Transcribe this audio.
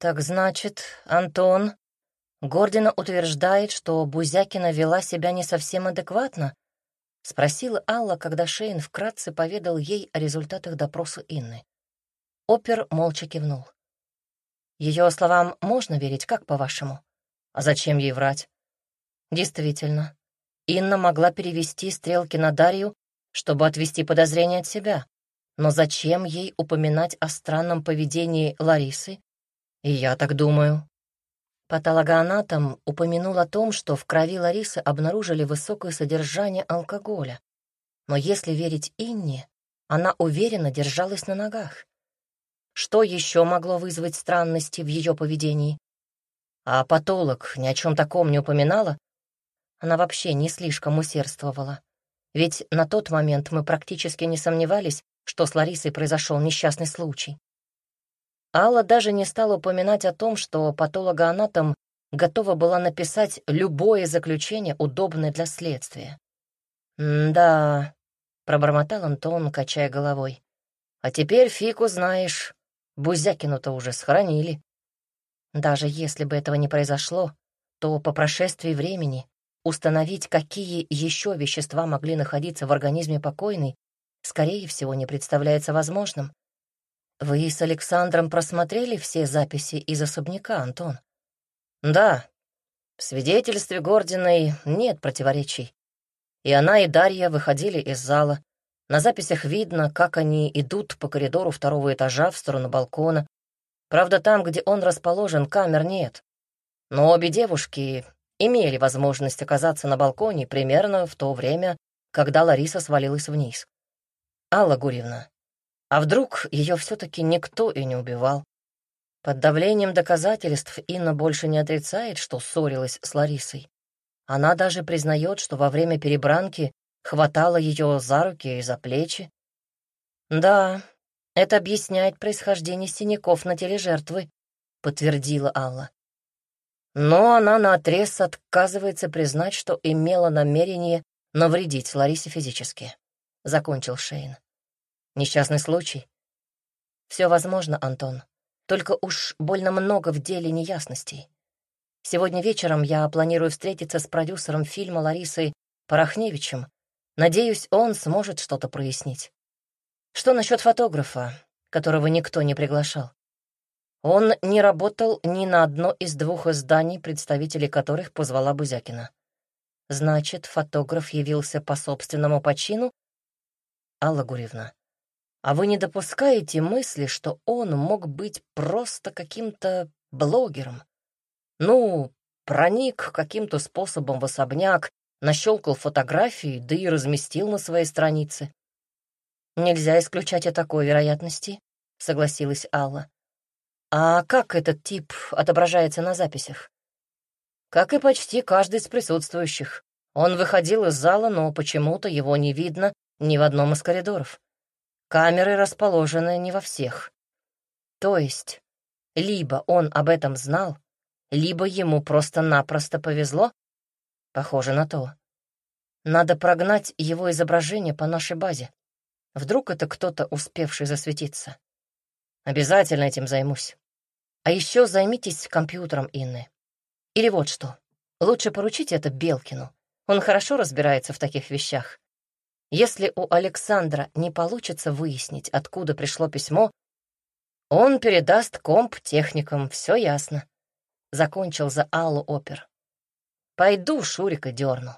Так значит, Антон, Гордина утверждает, что Бузякина вела себя не совсем адекватно, спросила Алла, когда Шейн вкратце поведал ей о результатах допроса Инны. Опер молча кивнул. Ее словам можно верить, как по-вашему? А зачем ей врать? Действительно, Инна могла перевести стрелки на Дарью, чтобы отвести подозрения от себя. Но зачем ей упоминать о странном поведении Ларисы? И я так думаю. Патологоанатом упомянул о том, что в крови Ларисы обнаружили высокое содержание алкоголя. Но если верить Инне, она уверенно держалась на ногах. Что еще могло вызвать странности в ее поведении? А патолог ни о чем таком не упоминала? Она вообще не слишком усердствовала. Ведь на тот момент мы практически не сомневались, что с Ларисой произошел несчастный случай. Алла даже не стала упоминать о том, что патологоанатом готова была написать любое заключение, удобное для следствия. «Да», — пробормотал Антон, качая головой. «А теперь фиг узнаешь, Бузякину-то уже схоронили». Даже если бы этого не произошло, то по прошествии времени установить, какие еще вещества могли находиться в организме покойной, скорее всего, не представляется возможным. Вы с Александром просмотрели все записи из особняка, Антон? Да. В свидетельстве Гординой нет противоречий. И она, и Дарья выходили из зала. На записях видно, как они идут по коридору второго этажа в сторону балкона, Правда, там, где он расположен, камер нет. Но обе девушки имели возможность оказаться на балконе примерно в то время, когда Лариса свалилась вниз. Алла Гурьевна, а вдруг ее все-таки никто и не убивал? Под давлением доказательств Инна больше не отрицает, что ссорилась с Ларисой. Она даже признает, что во время перебранки хватала ее за руки и за плечи. Да, это объясняет происхождение синяков на теле жертвы, подтвердила Алла. Но она наотрез отказывается признать, что имела намерение навредить Ларисе физически. Закончил Шейн. Несчастный случай. Все возможно, Антон. Только уж больно много в деле неясностей. Сегодня вечером я планирую встретиться с продюсером фильма Ларисой Порохневичем. Надеюсь, он сможет что-то прояснить. Что насчет фотографа, которого никто не приглашал? Он не работал ни на одно из двух изданий, представителей которых позвала Бузякина. Значит, фотограф явился по собственному почину? Алла Гурьевна, а вы не допускаете мысли, что он мог быть просто каким-то блогером? Ну, проник каким-то способом в особняк, нащелкал фотографии, да и разместил на своей странице. «Нельзя исключать и такой вероятности», — согласилась Алла. «А как этот тип отображается на записях?» «Как и почти каждый из присутствующих. Он выходил из зала, но почему-то его не видно ни в одном из коридоров. Камеры расположены не во всех. То есть, либо он об этом знал, либо ему просто-напросто повезло? Похоже на то. Надо прогнать его изображение по нашей базе. Вдруг это кто-то, успевший засветиться. Обязательно этим займусь. А еще займитесь компьютером Инны. Или вот что. Лучше поручите это Белкину. Он хорошо разбирается в таких вещах. Если у Александра не получится выяснить, откуда пришло письмо, он передаст комп техникам, все ясно. Закончил за Аллу опер. Пойду Шурика дерну.